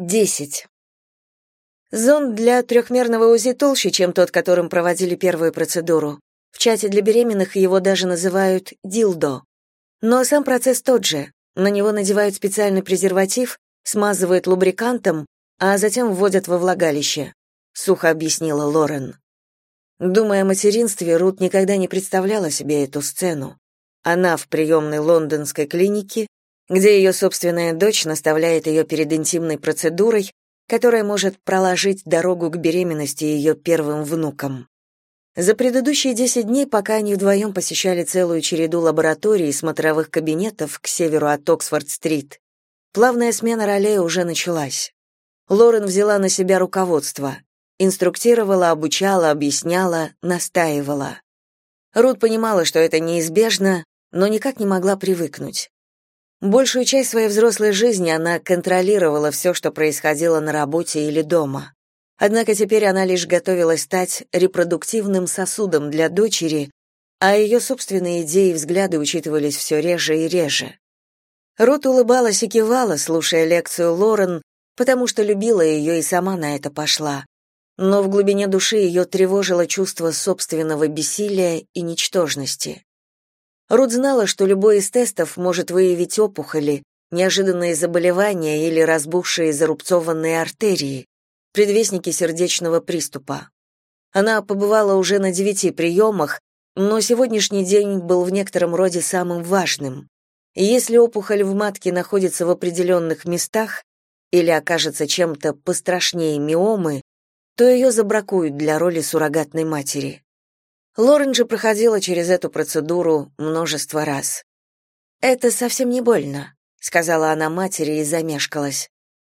10. Зонд для трехмерного УЗИ толще, чем тот, которым проводили первую процедуру. В чате для беременных его даже называют «дилдо». Но сам процесс тот же. На него надевают специальный презерватив, смазывают лубрикантом, а затем вводят во влагалище, сухо объяснила Лорен. Думая о материнстве, Рут никогда не представляла себе эту сцену. Она в приемной лондонской клинике, где ее собственная дочь наставляет ее перед интимной процедурой, которая может проложить дорогу к беременности ее первым внукам. За предыдущие 10 дней, пока они вдвоем посещали целую череду лабораторий и смотровых кабинетов к северу от Оксфорд-стрит, плавная смена ролей уже началась. Лорен взяла на себя руководство, инструктировала, обучала, объясняла, настаивала. Рут понимала, что это неизбежно, но никак не могла привыкнуть. Большую часть своей взрослой жизни она контролировала все, что происходило на работе или дома. Однако теперь она лишь готовилась стать репродуктивным сосудом для дочери, а ее собственные идеи и взгляды учитывались все реже и реже. Рут улыбалась и кивала, слушая лекцию Лорен, потому что любила ее и сама на это пошла. Но в глубине души ее тревожило чувство собственного бессилия и ничтожности. Рут знала, что любой из тестов может выявить опухоли, неожиданные заболевания или разбухшие зарубцованные артерии, предвестники сердечного приступа. Она побывала уже на девяти приемах, но сегодняшний день был в некотором роде самым важным. Если опухоль в матке находится в определенных местах или окажется чем-то пострашнее миомы, то ее забракуют для роли суррогатной матери. Лорен же проходила через эту процедуру множество раз. «Это совсем не больно», — сказала она матери и замешкалась.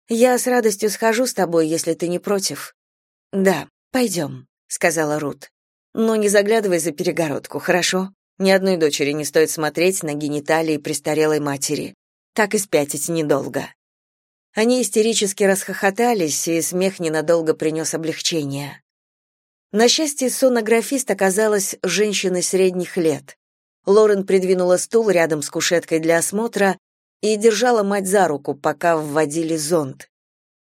«Я с радостью схожу с тобой, если ты не против». «Да, пойдем», — сказала Рут. «Но не заглядывай за перегородку, хорошо? Ни одной дочери не стоит смотреть на гениталии престарелой матери. Так и спятить недолго». Они истерически расхохотались, и смех ненадолго принес облегчение. На счастье, сонографист оказалась женщиной средних лет. Лорен придвинула стул рядом с кушеткой для осмотра и держала мать за руку, пока вводили зонд.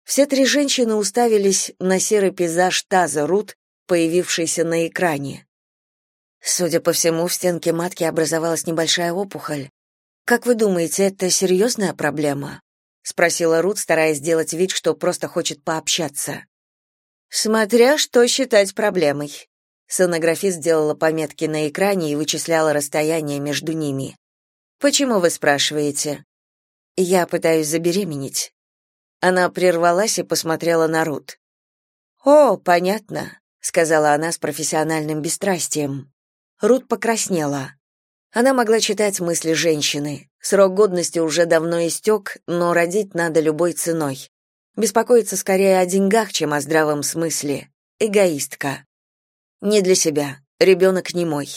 Все три женщины уставились на серый пейзаж таза Рут, появившийся на экране. Судя по всему, в стенке матки образовалась небольшая опухоль. Как вы думаете, это серьезная проблема? спросила Рут, стараясь сделать вид, что просто хочет пообщаться. Смотря что считать проблемой. Сонографист сделала пометки на экране и вычисляла расстояние между ними. Почему вы спрашиваете? Я пытаюсь забеременеть. Она прервалась и посмотрела на Рут. О, понятно, сказала она с профессиональным бесстрастием. Рут покраснела. Она могла читать мысли женщины. Срок годности уже давно истек, но родить надо любой ценой. Беспокоится скорее о деньгах, чем о здравом смысле. Эгоистка. Не для себя. Ребенок не мой.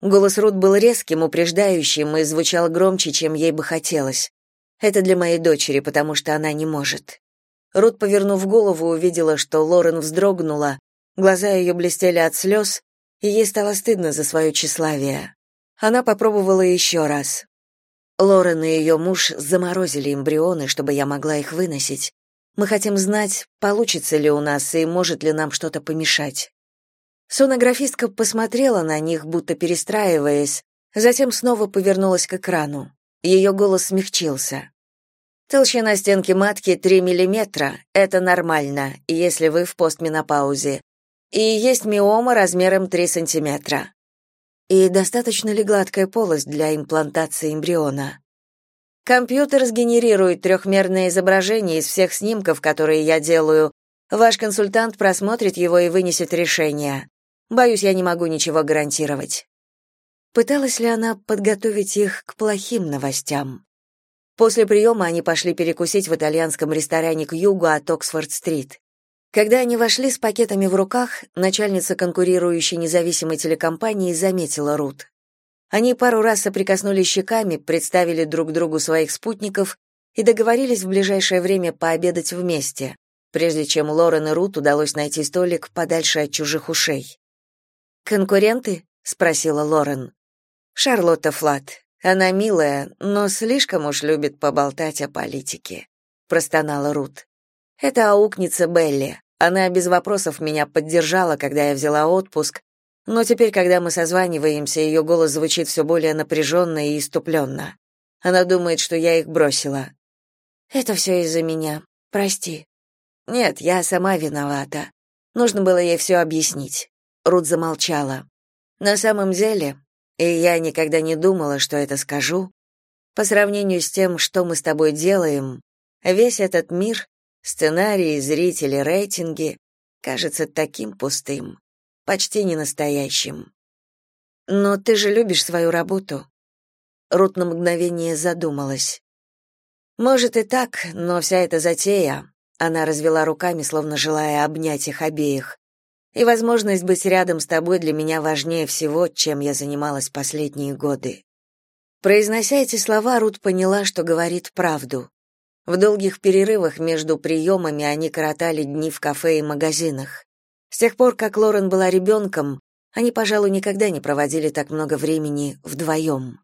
Голос Рут был резким, упреждающим и звучал громче, чем ей бы хотелось. Это для моей дочери, потому что она не может. Рут, повернув голову, увидела, что Лорен вздрогнула, глаза ее блестели от слез, и ей стало стыдно за свое тщеславие. Она попробовала еще раз. Лорен и ее муж заморозили эмбрионы, чтобы я могла их выносить. Мы хотим знать, получится ли у нас и может ли нам что-то помешать. Сонографистка посмотрела на них, будто перестраиваясь, затем снова повернулась к экрану. Ее голос смягчился. Толщина стенки матки 3 миллиметра. Это нормально, если вы в постменопаузе. И есть миома размером 3 сантиметра. И достаточно ли гладкая полость для имплантации эмбриона? Компьютер сгенерирует трехмерное изображение из всех снимков, которые я делаю. Ваш консультант просмотрит его и вынесет решение. Боюсь, я не могу ничего гарантировать. Пыталась ли она подготовить их к плохим новостям? После приема они пошли перекусить в итальянском ресторане к югу от Оксфорд-стрит. Когда они вошли с пакетами в руках, начальница конкурирующей независимой телекомпании заметила Рут. Они пару раз соприкоснулись щеками, представили друг другу своих спутников и договорились в ближайшее время пообедать вместе, прежде чем Лорен и Рут удалось найти столик подальше от чужих ушей. «Конкуренты?» — спросила Лорен. «Шарлотта Флат. Она милая, но слишком уж любит поболтать о политике», — простонала Рут. Это аукница Белли. Она без вопросов меня поддержала, когда я взяла отпуск, но теперь, когда мы созваниваемся, ее голос звучит все более напряженно и иступленно. Она думает, что я их бросила. Это все из-за меня. Прости. Нет, я сама виновата. Нужно было ей все объяснить. Рут замолчала. На самом деле, и я никогда не думала, что это скажу, по сравнению с тем, что мы с тобой делаем, весь этот мир, сценарии, зрители, рейтинги, кажется таким пустым, почти не настоящим. Но ты же любишь свою работу. Рут на мгновение задумалась. Может и так, но вся эта затея, она развела руками, словно желая обнять их обеих. И возможность быть рядом с тобой для меня важнее всего, чем я занималась последние годы. Произнося эти слова, Рут поняла, что говорит правду. В долгих перерывах между приемами они коротали дни в кафе и магазинах. С тех пор, как Лорен была ребенком, они, пожалуй, никогда не проводили так много времени вдвоем.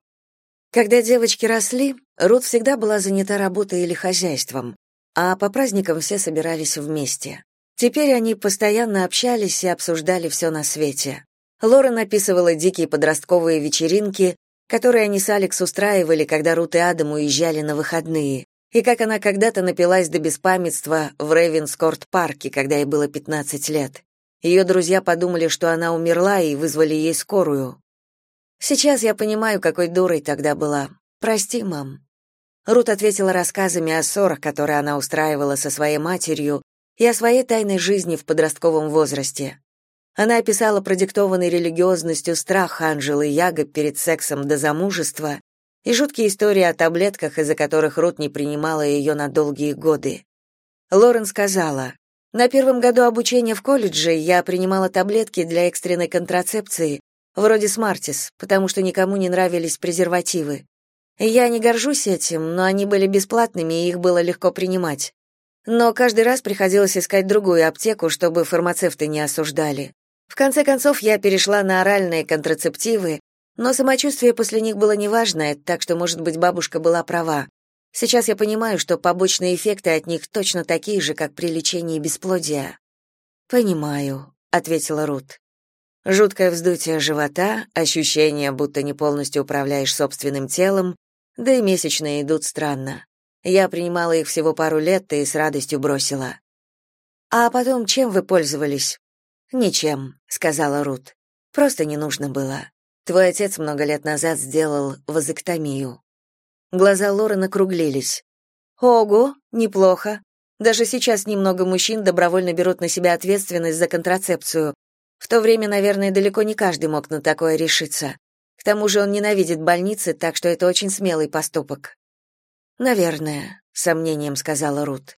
Когда девочки росли, Рут всегда была занята работой или хозяйством, а по праздникам все собирались вместе. Теперь они постоянно общались и обсуждали все на свете. Лора описывала дикие подростковые вечеринки, которые они с Алекс устраивали, когда Рут и Адам уезжали на выходные, и как она когда-то напилась до беспамятства в Рейвенскорт-парке, когда ей было 15 лет. Ее друзья подумали, что она умерла, и вызвали ей скорую. Сейчас я понимаю, какой дурой тогда была. Прости, мам. Рут ответила рассказами о ссорах, которые она устраивала со своей матерью, и о своей тайной жизни в подростковом возрасте. Она описала продиктованный религиозностью страх Анжелы Яга перед сексом до замужества и жуткие истории о таблетках, из-за которых Рут не принимала ее на долгие годы. Лорен сказала, «На первом году обучения в колледже я принимала таблетки для экстренной контрацепции, вроде Смартис, потому что никому не нравились презервативы. Я не горжусь этим, но они были бесплатными, и их было легко принимать. Но каждый раз приходилось искать другую аптеку, чтобы фармацевты не осуждали. В конце концов, я перешла на оральные контрацептивы, но самочувствие после них было неважное, так что, может быть, бабушка была права. Сейчас я понимаю, что побочные эффекты от них точно такие же, как при лечении бесплодия. «Понимаю», — ответила Рут. Жуткое вздутие живота, ощущение, будто не полностью управляешь собственным телом, да и месячные идут странно. Я принимала их всего пару лет и с радостью бросила. А потом чем вы пользовались? Ничем, сказала Рут. Просто не нужно было. Твой отец много лет назад сделал вазоктомию. Глаза Лоры округлились. Ого, неплохо. Даже сейчас немного мужчин добровольно берут на себя ответственность за контрацепцию. В то время, наверное, далеко не каждый мог на такое решиться тому же он ненавидит больницы, так что это очень смелый поступок. Наверное, сомнением сказала Рут.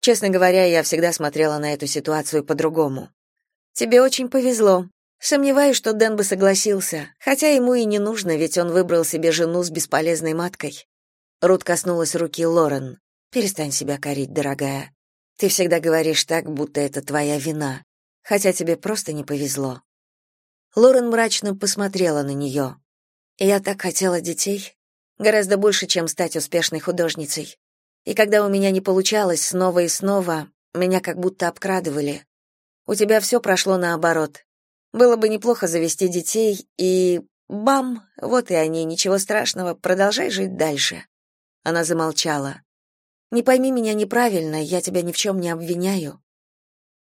Честно говоря, я всегда смотрела на эту ситуацию по-другому. Тебе очень повезло. Сомневаюсь, что Дэн бы согласился, хотя ему и не нужно, ведь он выбрал себе жену с бесполезной маткой. Рут коснулась руки Лорен. Перестань себя корить, дорогая. Ты всегда говоришь так, будто это твоя вина, хотя тебе просто не повезло. Лорен мрачно посмотрела на нее. Я так хотела детей, гораздо больше, чем стать успешной художницей. И когда у меня не получалось снова и снова, меня как будто обкрадывали. У тебя все прошло наоборот. Было бы неплохо завести детей и бам, вот и они, ничего страшного, продолжай жить дальше. Она замолчала. Не пойми меня неправильно, я тебя ни в чем не обвиняю.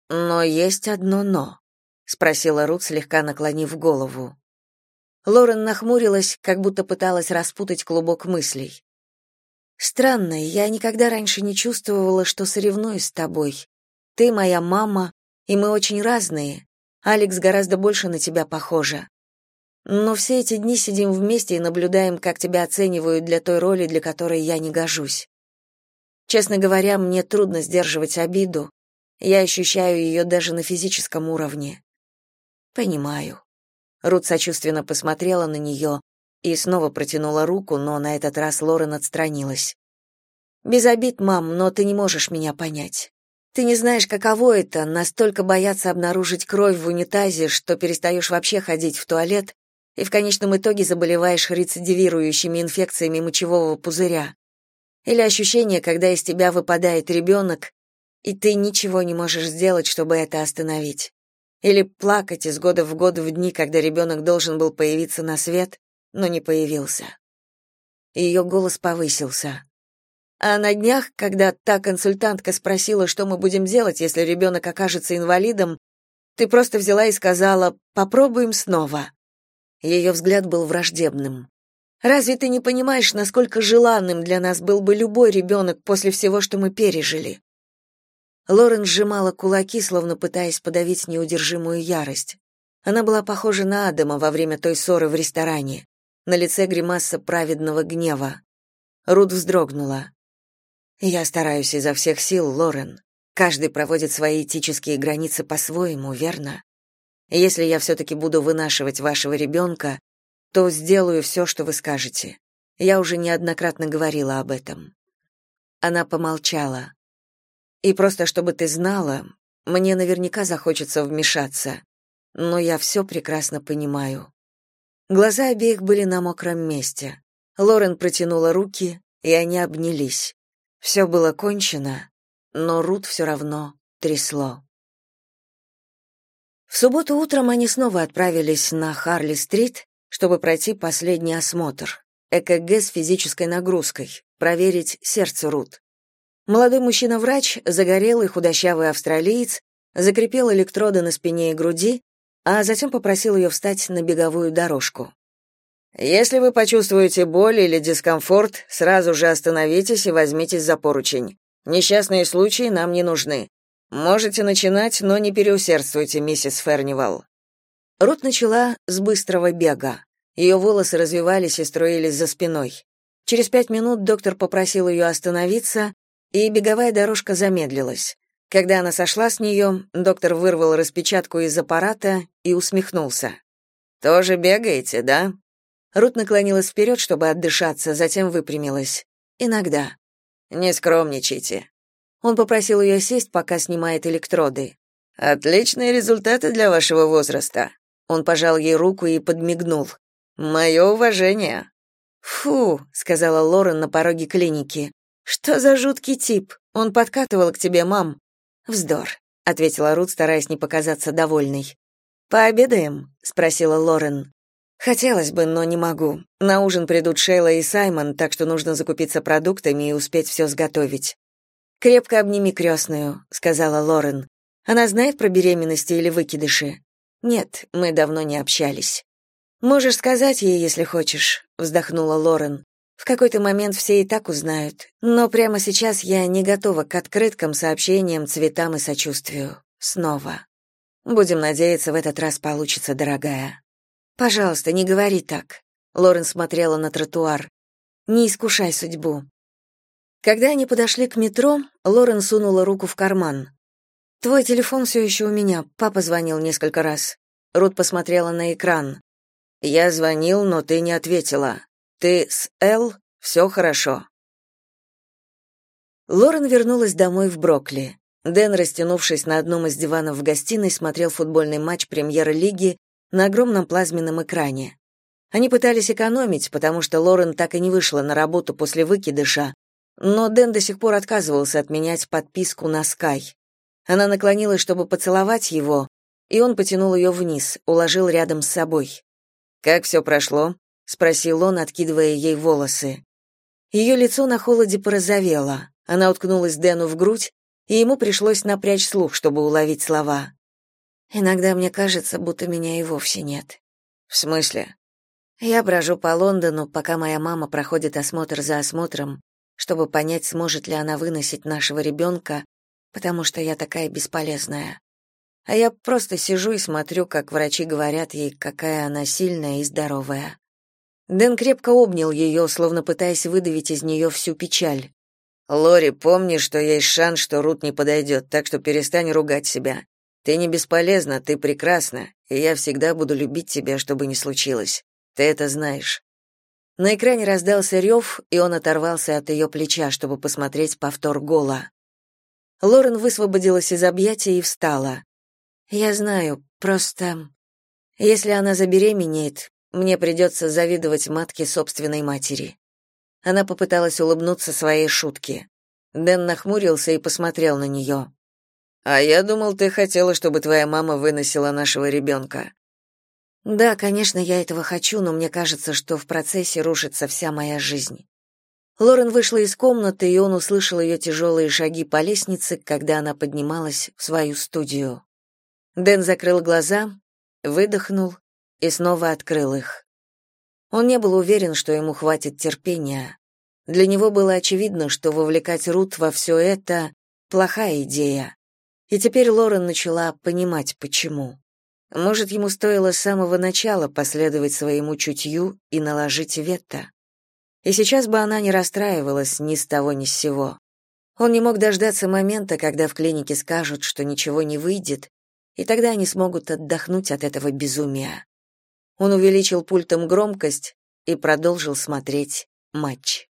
Но есть одно но спросила Рут, слегка наклонив голову. Лорен нахмурилась, как будто пыталась распутать клубок мыслей. Странно, я никогда раньше не чувствовала, что соревнуюсь с тобой. Ты моя мама, и мы очень разные. Алекс гораздо больше на тебя похожа. Но все эти дни сидим вместе и наблюдаем, как тебя оценивают для той роли, для которой я не гожусь. Честно говоря, мне трудно сдерживать обиду. Я ощущаю ее даже на физическом уровне. Понимаю. Рут сочувственно посмотрела на нее и снова протянула руку, но на этот раз Лорен отстранилась. Без обид, мам, но ты не можешь меня понять. Ты не знаешь, каково это настолько бояться обнаружить кровь в унитазе, что перестаешь вообще ходить в туалет и в конечном итоге заболеваешь рецидивирующими инфекциями мочевого пузыря. Или ощущение, когда из тебя выпадает ребенок, и ты ничего не можешь сделать, чтобы это остановить. Или плакать из года в год в дни, когда ребенок должен был появиться на свет, но не появился. Ее голос повысился. А на днях, когда та консультантка спросила, что мы будем делать, если ребенок окажется инвалидом, ты просто взяла и сказала «попробуем снова». Ее взгляд был враждебным. «Разве ты не понимаешь, насколько желанным для нас был бы любой ребенок после всего, что мы пережили?» Лорен сжимала кулаки, словно пытаясь подавить неудержимую ярость. Она была похожа на Адама во время той ссоры в ресторане. На лице гримаса праведного гнева. Рут вздрогнула. «Я стараюсь изо всех сил, Лорен. Каждый проводит свои этические границы по-своему, верно? Если я все-таки буду вынашивать вашего ребенка, то сделаю все, что вы скажете. Я уже неоднократно говорила об этом». Она помолчала. И просто чтобы ты знала, мне наверняка захочется вмешаться, но я все прекрасно понимаю. Глаза обеих были на мокром месте. Лорен протянула руки, и они обнялись. Все было кончено, но Рут все равно трясло. В субботу утром они снова отправились на Харли-стрит, чтобы пройти последний осмотр. ЭКГ с физической нагрузкой, проверить сердце Рут. Молодой мужчина-врач, загорелый худощавый австралиец, закрепил электроды на спине и груди, а затем попросил ее встать на беговую дорожку. Если вы почувствуете боль или дискомфорт, сразу же остановитесь и возьмитесь за поручень. Несчастные случаи нам не нужны. Можете начинать, но не переусердствуйте, миссис Фернивал. Рут начала с быстрого бега. Ее волосы развивались и строились за спиной. Через пять минут доктор попросил ее остановиться и беговая дорожка замедлилась. Когда она сошла с нее, доктор вырвал распечатку из аппарата и усмехнулся. «Тоже бегаете, да?» Рут наклонилась вперед, чтобы отдышаться, затем выпрямилась. «Иногда». «Не скромничайте». Он попросил ее сесть, пока снимает электроды. «Отличные результаты для вашего возраста». Он пожал ей руку и подмигнул. «Мое уважение». «Фу», — сказала Лорен на пороге клиники. Что за жуткий тип? Он подкатывал к тебе, мам. Вздор, ответила Рут, стараясь не показаться довольной. Пообедаем? спросила Лорен. Хотелось бы, но не могу. На ужин придут Шейла и Саймон, так что нужно закупиться продуктами и успеть все сготовить. Крепко обними крестную», — сказала Лорен. Она знает про беременности или выкидыши? Нет, мы давно не общались. Можешь сказать ей, если хочешь, вздохнула Лорен. В какой-то момент все и так узнают, но прямо сейчас я не готова к открыткам, сообщениям, цветам и сочувствию. Снова. Будем надеяться, в этот раз получится, дорогая. Пожалуйста, не говори так. Лорен смотрела на тротуар. Не искушай судьбу. Когда они подошли к метро, Лорен сунула руку в карман. Твой телефон все еще у меня. Папа звонил несколько раз. Рут посмотрела на экран. Я звонил, но ты не ответила. Ты с Эл? Все хорошо. Лорен вернулась домой в Брокли. Дэн, растянувшись на одном из диванов в гостиной, смотрел футбольный матч Премьер-лиги на огромном плазменном экране. Они пытались экономить, потому что Лорен так и не вышла на работу после выкидыша, но Дэн до сих пор отказывался отменять подписку на Sky. Она наклонилась, чтобы поцеловать его, и он потянул ее вниз, уложил рядом с собой. «Как все прошло?» спросил он, откидывая ей волосы. Ее лицо на холоде порозовело. Она уткнулась Дэну в грудь, и ему пришлось напрячь слух, чтобы уловить слова. Иногда мне кажется, будто меня и вовсе нет. В смысле? Я брожу по Лондону, пока моя мама проходит осмотр за осмотром, чтобы понять, сможет ли она выносить нашего ребенка, потому что я такая бесполезная. А я просто сижу и смотрю, как врачи говорят ей, какая она сильная и здоровая. Дэн крепко обнял ее, словно пытаясь выдавить из нее всю печаль. «Лори, помни, что есть шанс, что Рут не подойдет, так что перестань ругать себя. Ты не бесполезна, ты прекрасна, и я всегда буду любить тебя, что бы ни случилось. Ты это знаешь». На экране раздался рев, и он оторвался от ее плеча, чтобы посмотреть повтор гола. Лорен высвободилась из объятия и встала. «Я знаю, просто... Если она забеременеет, мне придется завидовать матке собственной матери. Она попыталась улыбнуться своей шутке. Дэн нахмурился и посмотрел на нее. «А я думал, ты хотела, чтобы твоя мама выносила нашего ребенка». «Да, конечно, я этого хочу, но мне кажется, что в процессе рушится вся моя жизнь». Лорен вышла из комнаты, и он услышал ее тяжелые шаги по лестнице, когда она поднималась в свою студию. Дэн закрыл глаза, выдохнул и снова открыл их. Он не был уверен, что ему хватит терпения. Для него было очевидно, что вовлекать Рут во все это — плохая идея. И теперь Лорен начала понимать, почему. Может, ему стоило с самого начала последовать своему чутью и наложить вето. И сейчас бы она не расстраивалась ни с того ни с сего. Он не мог дождаться момента, когда в клинике скажут, что ничего не выйдет, и тогда они смогут отдохнуть от этого безумия. Он увеличил пультом громкость и продолжил смотреть матч.